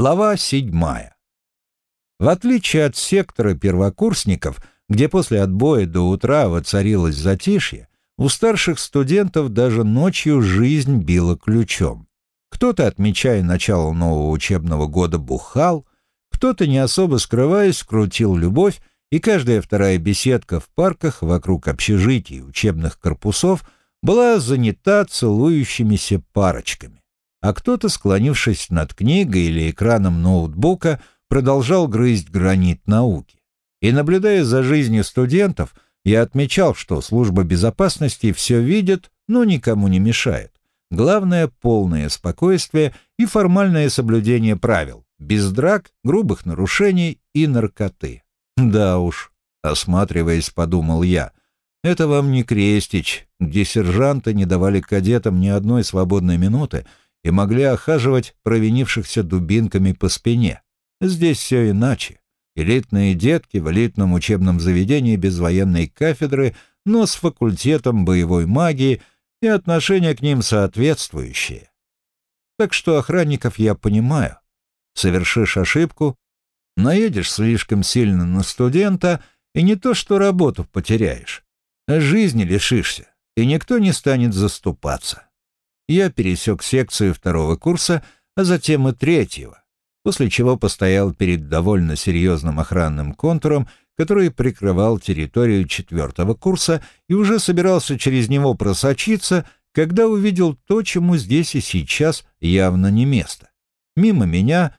Глава седьмая. В отличие от сектора первокурсников, где после отбоя до утра воцарилось затишье, у старших студентов даже ночью жизнь била ключом. Кто-то, отмечая начало нового учебного года, бухал, кто-то, не особо скрываясь, крутил любовь, и каждая вторая беседка в парках вокруг общежитий и учебных корпусов была занята целующимися парочками а кто-то, склонившись над книгой или экраном ноутбука, продолжал грызть гранит науки. И, наблюдая за жизнью студентов, я отмечал, что служба безопасности все видит, но никому не мешает. Главное — полное спокойствие и формальное соблюдение правил, без драк, грубых нарушений и наркоты. Да уж, осматриваясь, подумал я, это вам не крестич, где сержанты не давали кадетам ни одной свободной минуты, и могли охаживать провинившихся дубинками по спине. Здесь все иначе. Элитные детки в элитном учебном заведении без военной кафедры, но с факультетом боевой магии и отношение к ним соответствующие. Так что охранников я понимаю. Совершишь ошибку, наедешь слишком сильно на студента, и не то что работу потеряешь, а жизни лишишься, и никто не станет заступаться я пересек секцию второго курса, а затем и третьего, после чего постоял перед довольно серьезным охранным контуром, который прикрывал территорию четвертого курса и уже собирался через него просочиться, когда увидел то, чему здесь и сейчас явно не место. Мимо меня,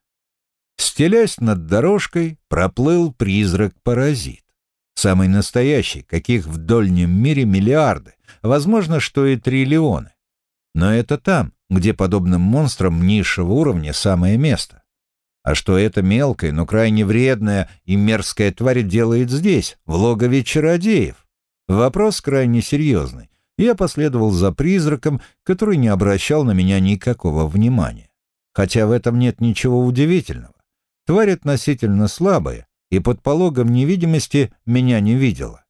стелясь над дорожкой, проплыл призрак-паразит. Самый настоящий, каких в дольнем мире миллиарды, возможно, что и триллионы. Но это там, где подобным монстрам низшего уровня самое место. А что эта мелкая, но крайне вредная и мерзкая тварь делает здесь, в логове чародеев? Вопрос крайне серьезный. Я последовал за призраком, который не обращал на меня никакого внимания. Хотя в этом нет ничего удивительного. Тварь относительно слабая, и под пологом невидимости меня не видела.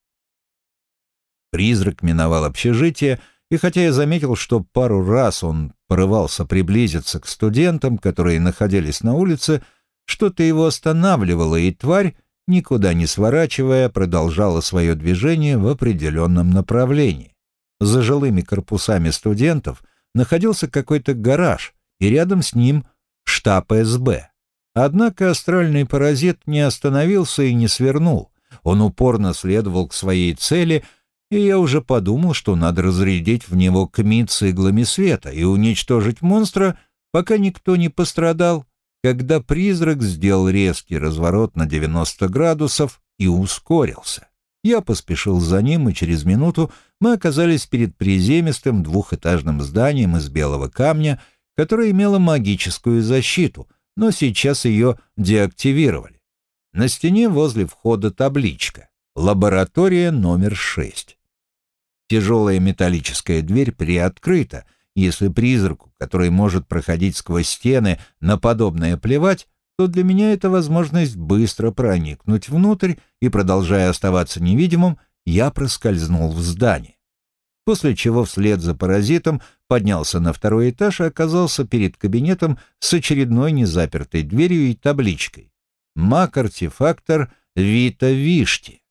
Призрак миновал общежитие, и хотя я заметил, что пару раз он порывался приблизиться к студентам, которые находились на улице, что-то его останавливало, и тварь, никуда не сворачивая, продолжала свое движение в определенном направлении. За жилыми корпусами студентов находился какой-то гараж, и рядом с ним штаб СБ. Однако астральный паразит не остановился и не свернул. Он упорно следовал к своей цели — и я уже подумал, что надо разрядить в него кмит с иглами света и уничтожить монстра, пока никто не пострадал, когда призрак сделал резкий разворот на 90 градусов и ускорился. Я поспешил за ним, и через минуту мы оказались перед приземистым двухэтажным зданием из белого камня, которое имело магическую защиту, но сейчас ее деактивировали. На стене возле входа табличка «Лаборатория номер 6». Тяжелая металлическая дверь приоткрыта. Если призраку, который может проходить сквозь стены, на подобное плевать, то для меня это возможность быстро проникнуть внутрь, и, продолжая оставаться невидимым, я проскользнул в здание. После чего вслед за паразитом поднялся на второй этаж и оказался перед кабинетом с очередной незапертой дверью и табличкой. Мак-артефактор Вита Вишти.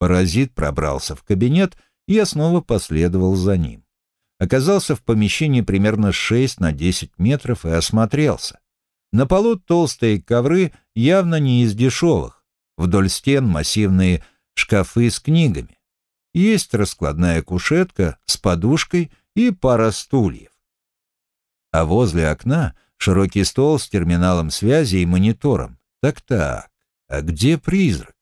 Паразит пробрался в кабинет — я снова последовал за ним. Оказался в помещении примерно 6 на 10 метров и осмотрелся. На полу толстые ковры явно не из дешевых. Вдоль стен массивные шкафы с книгами. Есть раскладная кушетка с подушкой и пара стульев. А возле окна широкий стол с терминалом связи и монитором. Так-так, а где призрак?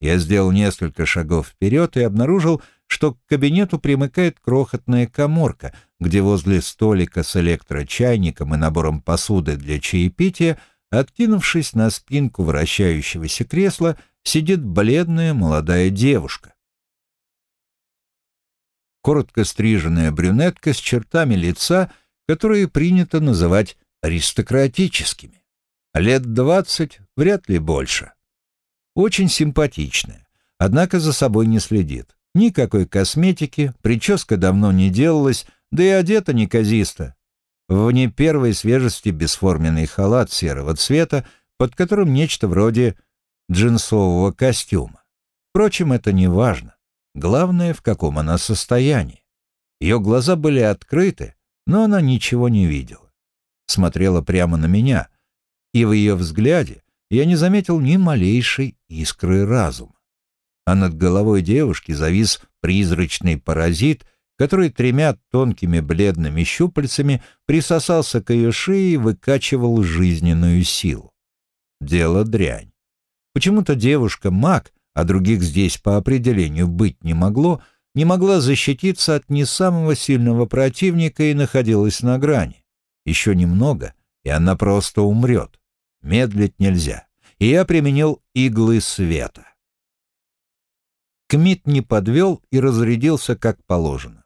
Я сделал несколько шагов вперед и обнаружил, что к кабинету примыкает крохотная коморка, где возле столика с электрочайником и набором посуды для чаепития, откинувшись на спинку вращающегося кресла, сидит бледная молодая девушка. Коротко стриженная брюнетка с чертами лица, которые принято называть аристократическими. Лет двадцать, вряд ли больше. Очень симпатичная, однако за собой не следит. Никакой косметики, прическа давно не делалась, да и одета неказисто. в не первой свежести бесформенный халат серого цвета, под которым нечто вроде джинсового костюма. Впрочем, это не важно. Главное, в каком она состоянии. Ее глаза были открыты, но она ничего не видела. Смотрела прямо на меня, и в ее взгляде я не заметил ни малейшей искры разума. А над головой девушки завис призрачный паразит, который тремя тонкими бледными щупальцами присосался к ее шее и выкачивал жизненную силу. Дело дрянь. Почему-то девушка-маг, а других здесь по определению быть не могло, не могла защититься от не самого сильного противника и находилась на грани. Еще немного, и она просто умрет. Медлить нельзя. И я применил иглы света. Кмит не подвел и разрядился как положено.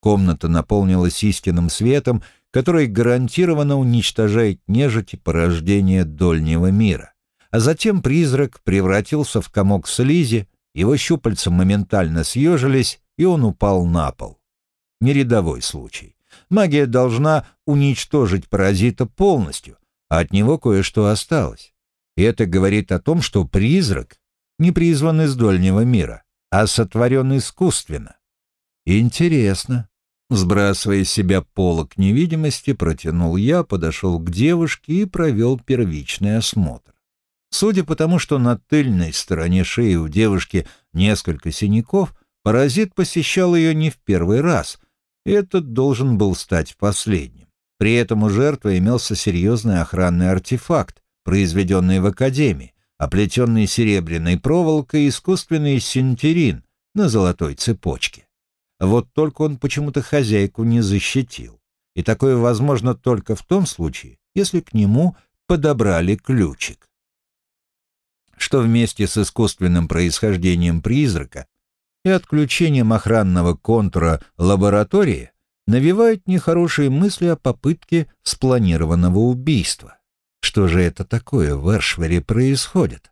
Комната наполнилась истинным светом, который гарантированно уничтожает нежить и порождение дольнего мира. А затем призрак превратился в комок слизи, его щупальца моментально съежились, и он упал на пол. Нерядовой случай. Магия должна уничтожить паразита полностью, а от него кое-что осталось. И это говорит о том, что призрак не призван из дольнего мира, а сотворен искусственно. Интересно. Сбрасывая себя полок невидимости, протянул я, подошел к девушке и провел первичный осмотр. Судя по тому, что на тыльной стороне шеи у девушки несколько синяков, паразит посещал ее не в первый раз, этот должен был стать последним. При этом у жертвы имелся серьезный охранный артефакт, произведенный в Академии, оплетенный серебряной проволокой искусственный синтерин на золотой цепочке. Вот только он почему-то хозяйку не защитил. И такое возможно только в том случае, если к нему подобрали ключик. Что вместе с искусственным происхождением призрака и отключением охранного контура лаборатории навевает нехорошие мысли о попытке спланированного убийства. Что же это такое в Эршвере происходит?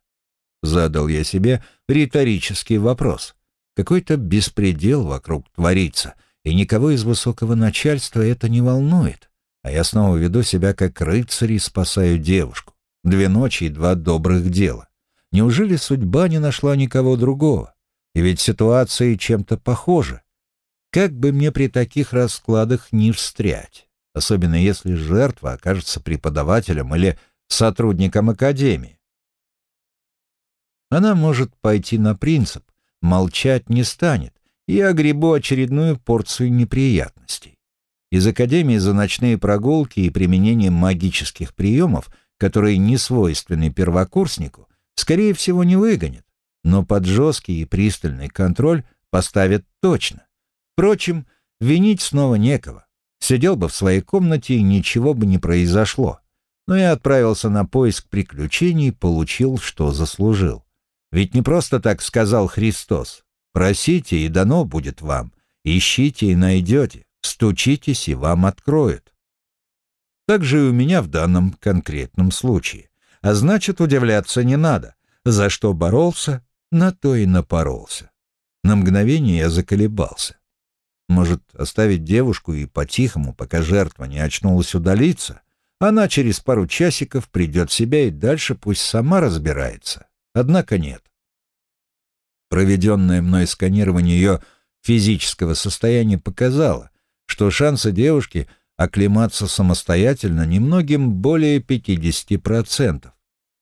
Задал я себе риторический вопрос. Какой-то беспредел вокруг творится, и никого из высокого начальства это не волнует. А я снова веду себя как рыцарь и спасаю девушку. Две ночи и два добрых дела. Неужели судьба не нашла никого другого? И ведь ситуация чем-то похожа. Как бы мне при таких раскладах не встрять, особенно если жертва окажется преподавателем или сотрудником академии. Она может пойти на принцип, молчать не станет, и огребу очередную порцию неприятностей. Из Академии за ночные прогулки и применение магических приемов, которые не свойственны первокурснику, скорее всего, не выгонят, но под жесткий и пристальный контроль поставят точно. Впрочем, винить снова некого. Сидел бы в своей комнате, и ничего бы не произошло. Но я отправился на поиск приключений и получил, что заслужил. Ведь не просто так сказал Христос. Просите, и дано будет вам. Ищите и найдете. Стучитесь, и вам откроют. Так же и у меня в данном конкретном случае. А значит, удивляться не надо. За что боролся, на то и напоролся. На мгновение я заколебался. Может, оставить девушку и по-тихому, пока жертва не очнулась удалиться? Она через пару часиков придет в себя и дальше пусть сама разбирается. Однако нет. Проведенное мной сканирование ее физического состояния показало, что шансы девушки оклематься самостоятельно немногим более 50%.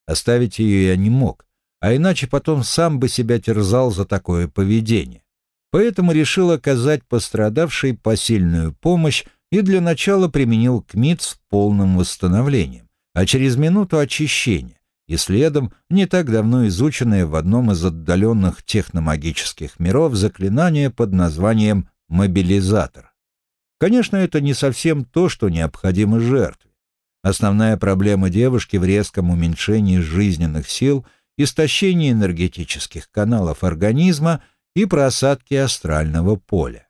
Оставить ее я не мог, а иначе потом сам бы себя терзал за такое поведение. Поэтому решил оказать пострадавшей посильную помощь и для начала применил КМИТ с полным восстановлением, а через минуту очищения и следом не так давно изученное в одном из отдаленных техномагических миров заклинание под названием «мобилизатор». Конечно, это не совсем то, что необходимо жертве. Основная проблема девушки в резком уменьшении жизненных сил, истощении энергетических каналов организма и просадке астрального поля.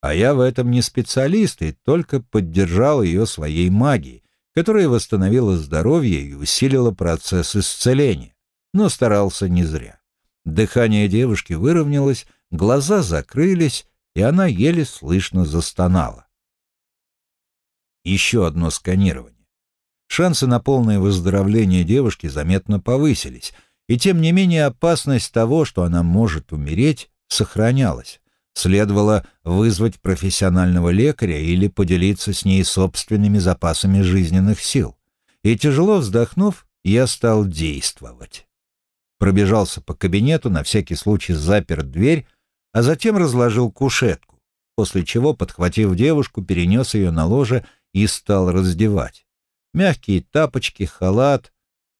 А я в этом не специалист и только поддержал ее своей магией, которая восстановила здоровье и усилила процесс исцеления, но старался не зря. Дыхание девушки выровнялось, глаза закрылись, и она еле слышно застонала. Еще одно сканирование. Шансы на полное выздоровление девушки заметно повысились, и тем не менее опасность того, что она может умереть, сохранялась. Следовало вызвать профессионального лекаря или поделиться с ней собственными запасами жизненных сил. И тяжело вздохнув, я стал действовать. Пробежался по кабинету, на всякий случай запер дверь, а затем разложил кушетку, после чего, подхватив девушку, перенес ее на ложе и стал раздевать. Мягкие тапочки, халат,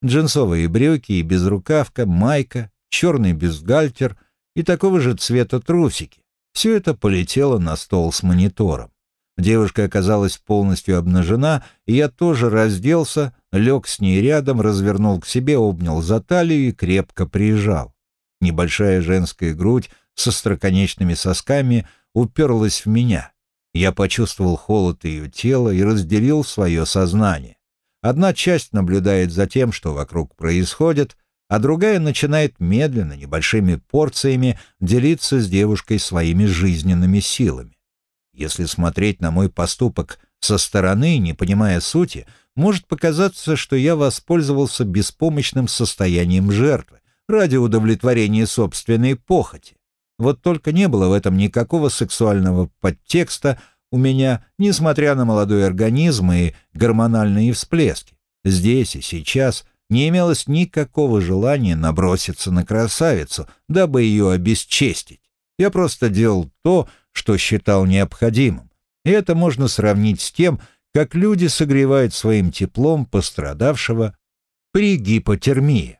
джинсовые брюки и безрукавка, майка, черный бюстгальтер и такого же цвета трусики. Все это полетело на стол с монитором. Девушка оказалась полностью обнажена, и я тоже разделся, лег с ней рядом, развернул к себе, обнял за талию и крепко прижал. Небольшая женская грудь со строконечными сосками уперлась в меня. Я почувствовал холод ее тела и разделил свое сознание. Одна часть наблюдает за тем, что вокруг происходит, а другая начинает медленно, небольшими порциями делиться с девушкой своими жизненными силами. Если смотреть на мой поступок со стороны, не понимая сути, может показаться, что я воспользовался беспомощным состоянием жертвы ради удовлетворения собственной похоти. Вот только не было в этом никакого сексуального подтекста у меня, несмотря на молодой организм и гормональные всплески. Здесь и сейчас не имелось никакого желания наброситься на красавицу, дабы ее обесчестить. Я просто делал то, что считал необходимым. И это можно сравнить с тем, как люди согревают своим теплом пострадавшего при гипотермии.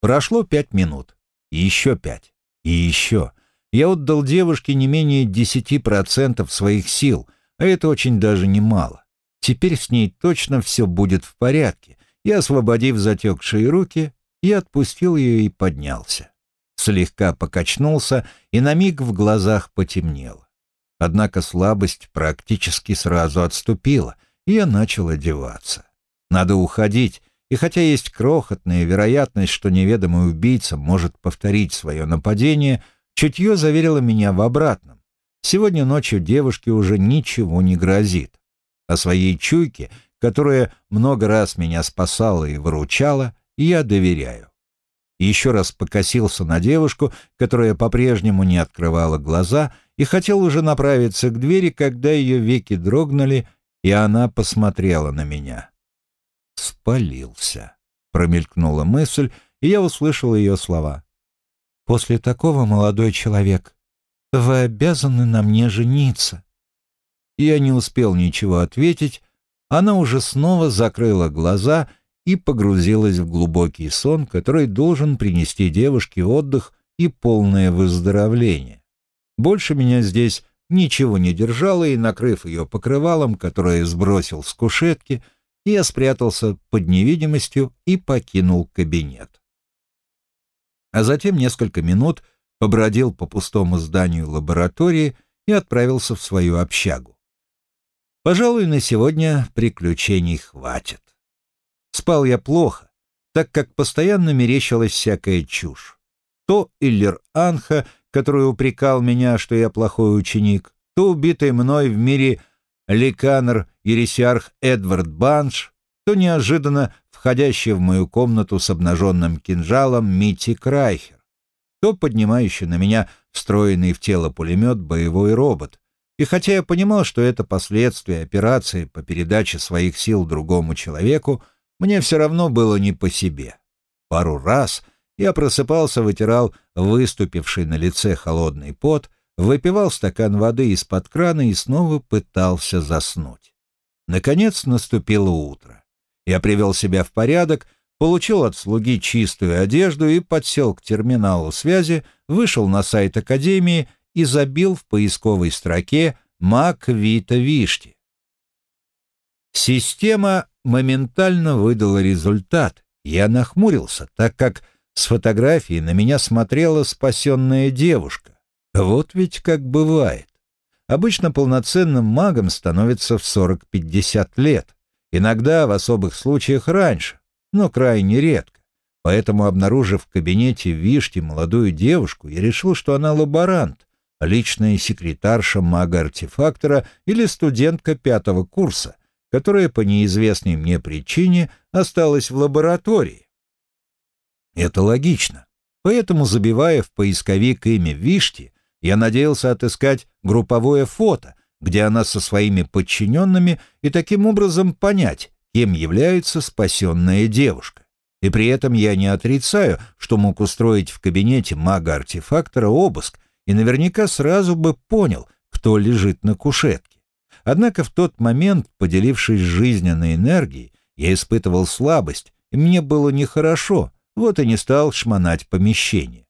Прошло пять минут, и еще пять, и еще. Я отдал девушке не менее десяти процентов своих сил, а это очень даже немало. Теперь с ней точно все будет в порядке. И, освободив затекшие руки, я отпустил ее и поднялся слегка покачнулся, и на миг в глазах потемнело. Однако слабость практически сразу отступила, и я начал одеваться. Надо уходить, и хотя есть крохотная вероятность, что неведомый убийца может повторить свое нападение, чутье заверило меня в обратном. Сегодня ночью девушке уже ничего не грозит. О своей чуйке, которая много раз меня спасала и выручала, я доверяю еще раз покосился на девушку, которая по-прежнему не открывала глаза, и хотел уже направиться к двери, когда ее веки дрогнули, и она посмотрела на меня. «Спалился», — промелькнула мысль, и я услышал ее слова. «После такого, молодой человек, вы обязаны на мне жениться». Я не успел ничего ответить, она уже снова закрыла глаза и, погрузилась в глубокий сон, который должен принести девушке отдых и полное выздоровление. Больше меня здесь ничего не держало, и, накрыв ее покрывалом, которое сбросил с кушетки, я спрятался под невидимостью и покинул кабинет. А затем несколько минут побродил по пустому зданию лаборатории и отправился в свою общагу. Пожалуй, на сегодня приключений хватит. Спал я плохо, так как постоянно мерещилась всякая чушь. То Иллер Анха, который упрекал меня, что я плохой ученик, то убитый мной в мире ликанер Ересиарх Эдвард Банш, то неожиданно входящий в мою комнату с обнаженным кинжалом Мити Крайхер, то поднимающий на меня встроенный в тело пулемет боевой робот. И хотя я понимал, что это последствия операции по передаче своих сил другому человеку, мне все равно было не по себе. Пару раз я просыпался, вытирал выступивший на лице холодный пот, выпивал стакан воды из-под крана и снова пытался заснуть. Наконец наступило утро. Я привел себя в порядок, получил от слуги чистую одежду и подсел к терминалу связи, вышел на сайт Академии и забил в поисковой строке «Мак Вита Вишти». Система моментально выдала результат. Я нахмурился, так как с фотографии на меня смотрела спасенная девушка. Вот ведь как бывает. Обычно полноценным магом становится в 40-50 лет. Иногда, в особых случаях, раньше, но крайне редко. Поэтому, обнаружив в кабинете Вишти молодую девушку, я решил, что она лаборант, личная секретарша мага-артефактора или студентка пятого курса, которая по неизвестной мне причине осталась в лаборатории. Это логично. Поэтому, забивая в поисковик имя Вишти, я надеялся отыскать групповое фото, где она со своими подчиненными, и таким образом понять, кем является спасенная девушка. И при этом я не отрицаю, что мог устроить в кабинете мага-артефактора обыск, и наверняка сразу бы понял, кто лежит на кушетке. Однако в тот момент, поделившись жизненной энергией, я испытывал слабость, и мне было нехорошо, вот и не стал шмонать помещение.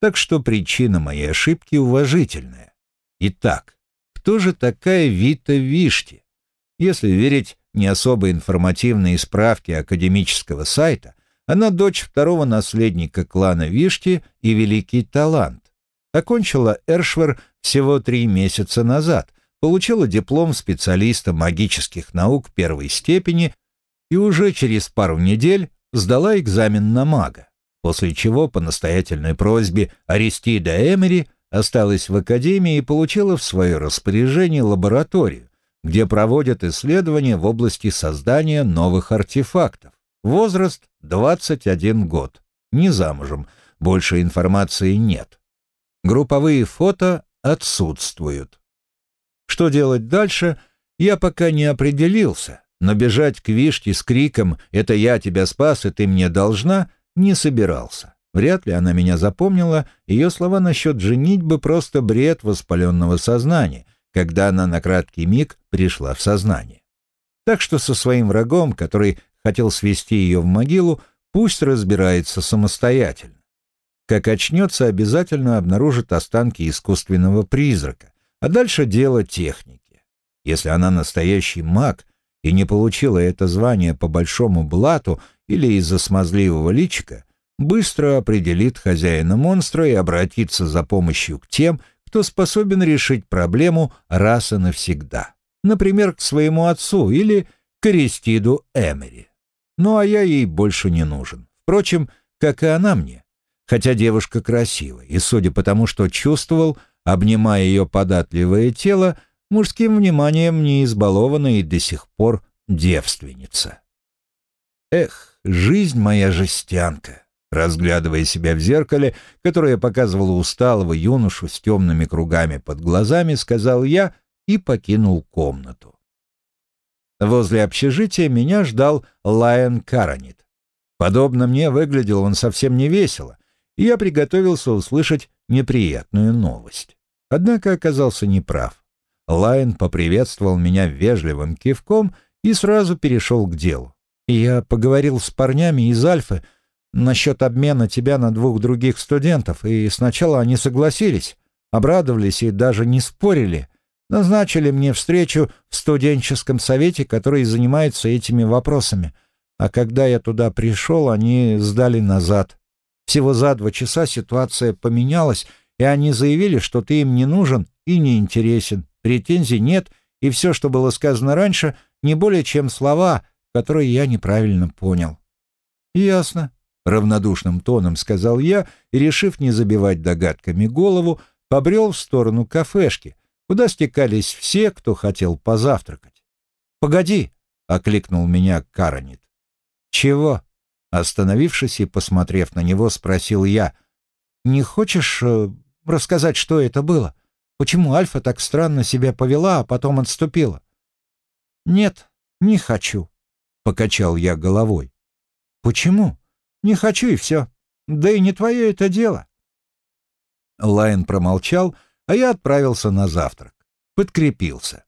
Так что причина моей ошибки уважительная. Итак, кто же такая Вита Вишти? Если верить не особо информативные справки академического сайта, она дочь второго наследника клана Вишти и великий талант. Окончила Эршвер всего три месяца назад, получила диплом специалиста магических наук первой степени и уже через пару недель сдала экзамен на мага, после чего по настоятельной просьбе Аристида Эмери осталась в академии и получила в свое распоряжение лабораторию, где проводят исследования в области создания новых артефактов. Возраст 21 год. Не замужем, больше информации нет. Групповые фото отсутствуют. Что делать дальше, я пока не определился, но бежать к Вишке с криком «Это я тебя спас, и ты мне должна» не собирался. Вряд ли она меня запомнила, ее слова насчет женитьбы просто бред воспаленного сознания, когда она на краткий миг пришла в сознание. Так что со своим врагом, который хотел свести ее в могилу, пусть разбирается самостоятельно. Как очнется, обязательно обнаружит останки искусственного призрака, а дальше дело техники. Если она настоящий маг и не получила это звание по большому блату или из-за смазливого личика, быстро определит хозяина монстра и обратится за помощью к тем, кто способен решить проблему раз и навсегда. Например, к своему отцу или к Аристиду Эмери. Ну а я ей больше не нужен. Впрочем, как и она мне. Хотя девушка красивая, и судя по тому, что чувствовал, обнимая ее податливое тело, мужским вниманием не избалована и до сих пор девственница. Эх, жизнь моя жестянка. Разглядывая себя в зеркале, которое показывало усталого юношу с темными кругами под глазами, сказал я и покинул комнату. Возле общежития меня ждал Лайон Каранит. Подобно мне выглядел он совсем не весело, и я приготовился услышать неприятную новость. Однако оказался неправ. Лайн поприветствовал меня вежливым кивком и сразу перешел к делу. «Я поговорил с парнями из Альфы насчет обмена тебя на двух других студентов, и сначала они согласились, обрадовались и даже не спорили. Назначили мне встречу в студенческом совете, который занимается этими вопросами. А когда я туда пришел, они сдали назад. Всего за два часа ситуация поменялась, и они заявили, что ты им не нужен и не интересен, претензий нет, и все, что было сказано раньше, не более чем слова, которые я неправильно понял. «Ясно», — равнодушным тоном сказал я, и, решив не забивать догадками голову, побрел в сторону кафешки, куда стекались все, кто хотел позавтракать. «Погоди», — окликнул меня Каранит. «Чего?» Остановившись и посмотрев на него, спросил я. «Не хочешь э, рассказать, что это было? Почему Альфа так странно себя повела, а потом отступила?» «Нет, не хочу», — покачал я головой. «Почему? Не хочу и все. Да и не твое это дело». Лайн промолчал, а я отправился на завтрак. Подкрепился.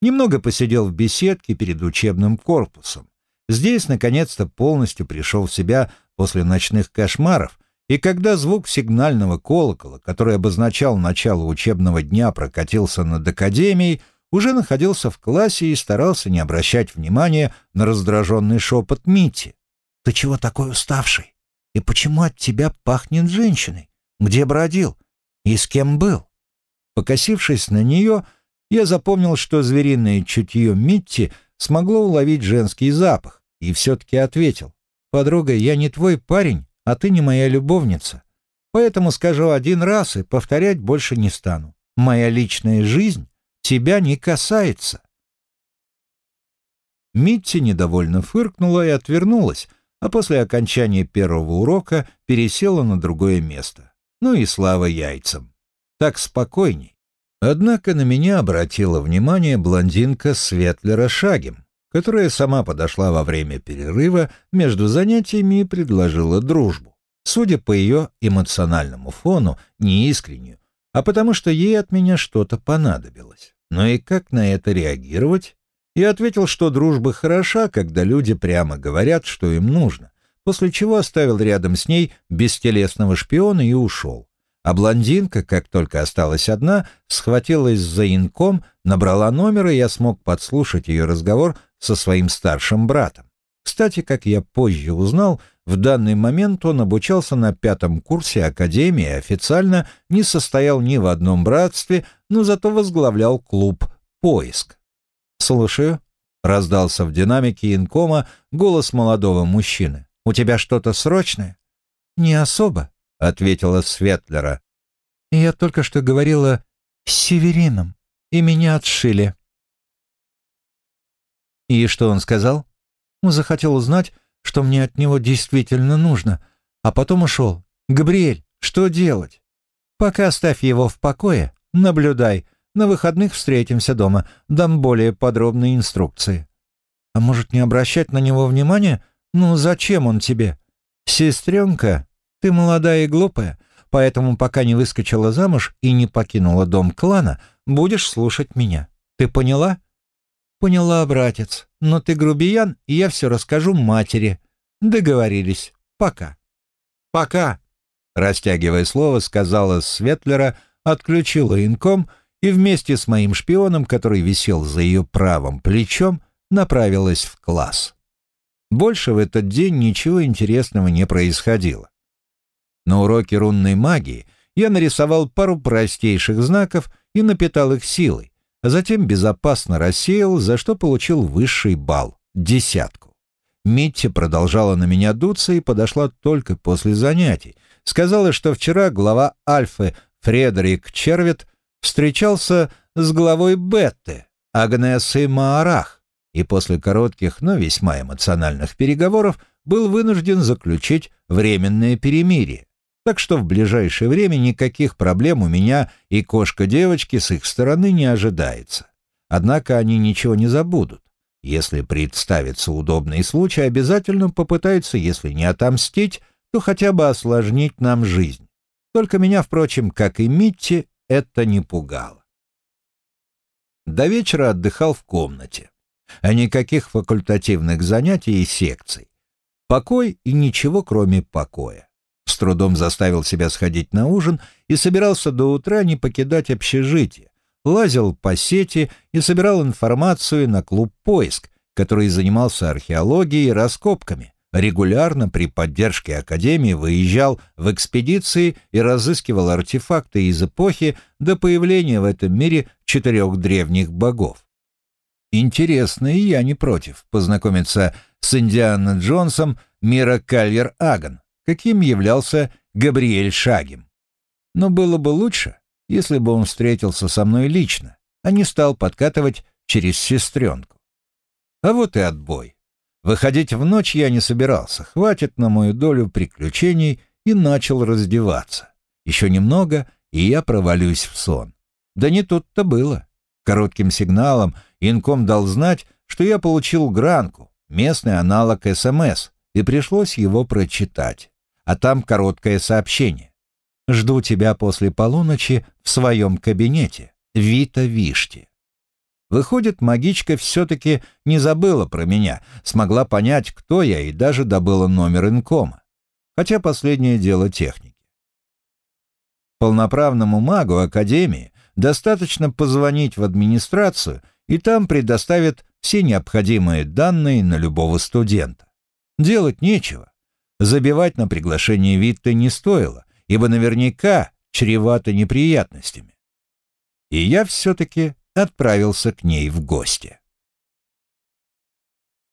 Немного посидел в беседке перед учебным корпусом. Здесь, наконец-то, полностью пришел в себя после ночных кошмаров и когда звук сигнального колокола, который обозначал начало учебного дня, прокатился над академией, уже находился в классе и старался не обращать внимания на раздраженный шепот Мити. «Ты чего такой уставший? И почему от тебя пахнет женщиной? Где бродил? И с кем был?» Покосившись на нее, я запомнил, что звериное чутье Митти смогло уловить женский запах, и все-таки ответил. «Подруга, я не твой парень, а ты не моя любовница. Поэтому скажу один раз и повторять больше не стану. Моя личная жизнь тебя не касается. Митти недовольно фыркнула и отвернулась, а после окончания первого урока пересела на другое место. Ну и слава яйцам. Так спокойней. Однако на меня обратила внимание блондинка Светлера Шагем, которая сама подошла во время перерыва между занятиями и предложила дружбу. Судя по ее эмоциональному фону, не искреннюю, а потому что ей от меня что-то понадобилось. Но и как на это реагировать? Я ответил, что дружба хороша, когда люди прямо говорят, что им нужно, после чего оставил рядом с ней бестелесного шпиона и ушел. А блондинка, как только осталась одна, схватилась за инком, набрала номер, и я смог подслушать ее разговор со своим старшим братом. Кстати, как я позже узнал, в данный момент он обучался на пятом курсе Академии официально не состоял ни в одном братстве, но зато возглавлял клуб «Поиск». «Слушаю», — раздался в динамике инкома голос молодого мужчины. «У тебя что-то срочное?» «Не особо», — ответила Светлера. «Я только что говорила с Северином, и меня отшили». «И что он сказал?» «Захотел узнать, что мне от него действительно нужно, а потом ушел. Габриэль, что делать?» «Пока оставь его в покое, наблюдай, на выходных встретимся дома, дам более подробные инструкции. А может, не обращать на него внимания? Ну, зачем он тебе? Сестренка, ты молодая и глупая, поэтому пока не выскочила замуж и не покинула дом клана, будешь слушать меня. Ты поняла? Поняла, братец. Но ты грубиян, и я все расскажу матери. Договорились. Пока. Пока. Растягивая слово, сказала Светлера, отключила инком — и вместе с моим шпионом, который висел за ее правым плечом, направилась в класс. Больше в этот день ничего интересного не происходило. На уроке рунной магии я нарисовал пару простейших знаков и напитал их силой, затем безопасно рассеял, за что получил высший балл — десятку. Митти продолжала на меня дуться и подошла только после занятий. Сказала, что вчера глава Альфы Фредерик Червет встречался с главой Бетты, Агнесой Маарах, и после коротких, но весьма эмоциональных переговоров был вынужден заключить временное перемирие. Так что в ближайшее время никаких проблем у меня и кошка-девочки с их стороны не ожидается. Однако они ничего не забудут. Если представится удобный случай, обязательно попытаются, если не отомстить, то хотя бы осложнить нам жизнь. Только меня, впрочем, как и Митти, это не пугало. До вечера отдыхал в комнате, а никаких факультативных занятий и секций. Покой и ничего, кроме покоя. С трудом заставил себя сходить на ужин и собирался до утра не покидать общежитие. Лазил по сети и собирал информацию на клуб «Поиск», который занимался археологией и раскопками регулярно при поддержке Академии выезжал в экспедиции и разыскивал артефакты из эпохи до появления в этом мире четырех древних богов. Интересно, и я не против познакомиться с Индиана Джонсом мира Кальвер-Аган, каким являлся Габриэль Шагим. Но было бы лучше, если бы он встретился со мной лично, а не стал подкатывать через сестренку. А вот и отбой. Выходить в ночь я не собирался, хватит на мою долю приключений и начал раздеваться. Еще немного, и я провалюсь в сон. Да не тут-то было. Коротким сигналом инком дал знать, что я получил гранку, местный аналог СМС, и пришлось его прочитать. А там короткое сообщение. «Жду тебя после полуночи в своем кабинете. Вита Вишти». Выходит, магичка все-таки не забыла про меня, смогла понять, кто я, и даже добыла номер инкома. Хотя последнее дело техники. Полноправному магу Академии достаточно позвонить в администрацию, и там предоставят все необходимые данные на любого студента. Делать нечего. Забивать на приглашение Витты не стоило, ибо наверняка чревато неприятностями. И я все-таки отправился к ней в гости.